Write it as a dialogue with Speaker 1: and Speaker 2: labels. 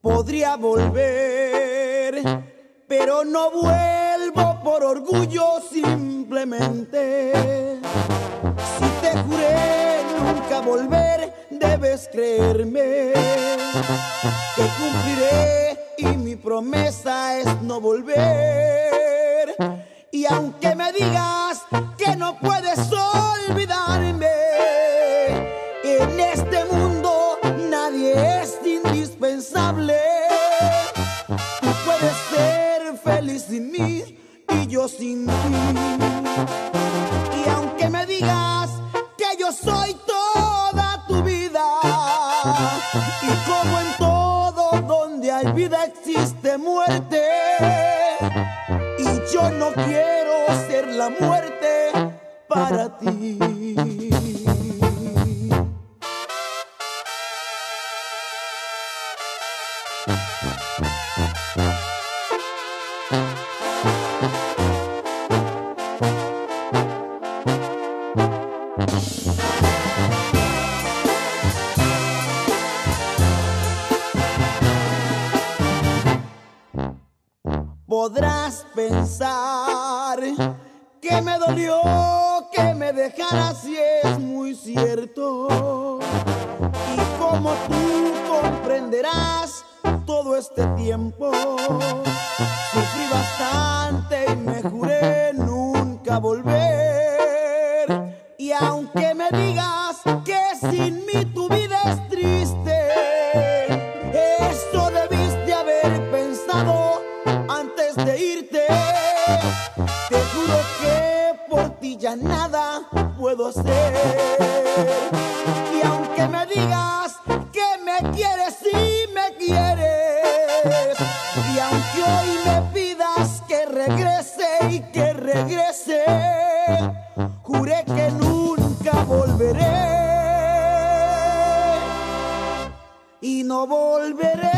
Speaker 1: Podría volver, pero no vuelvo por orgullo simplemente. Si te juré nunca volver, debes creerme que cumpliré y mi promesa es no volver. Y aunque me digas que no puedes olvidarme, en este mundo nadie es indispensable. Tú puedes ser feliz sin mí y yo sin ti. Y aunque me digas hay vida existe muerte, y yo no quiero ser la muerte para ti. Podrás pensar que me dolió que me dejaras y es muy cierto. Y como tú comprenderás, todo este tiempo sufrí bastante y me juré nunca volver. Y aunque me digas que sin mí tu vida es triste, ya nada puedo hacer. Y aunque me digas que me quieres y me quieres, y aunque hoy me pidas que regrese y que regrese, juré que nunca volveré. Y no volveré.